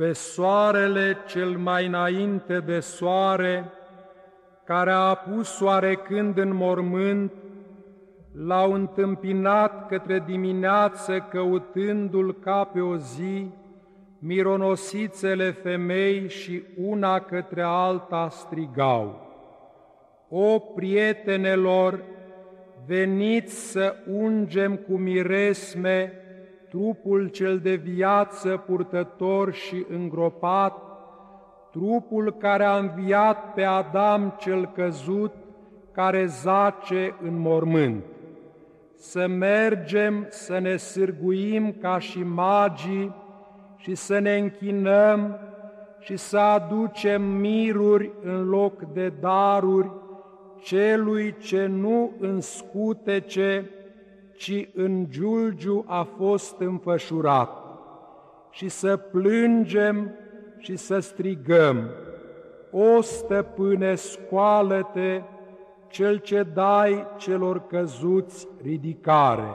pe soarele cel mai înainte de soare, care a apus soarecând în mormânt, l-au întâmpinat către dimineață căutându-l ca pe o zi, mironosițele femei și una către alta strigau. O prietenelor, veniți să ungem cu miresme trupul cel de viață purtător și îngropat, trupul care a înviat pe Adam cel căzut, care zace în mormânt. Să mergem să ne sârguim ca și magii și să ne închinăm și să aducem miruri în loc de daruri celui ce nu în scutece, ci în giulgiu a fost înfășurat, și să plângem și să strigăm, O stăpâne, scoală-te, cel ce dai celor căzuți ridicare.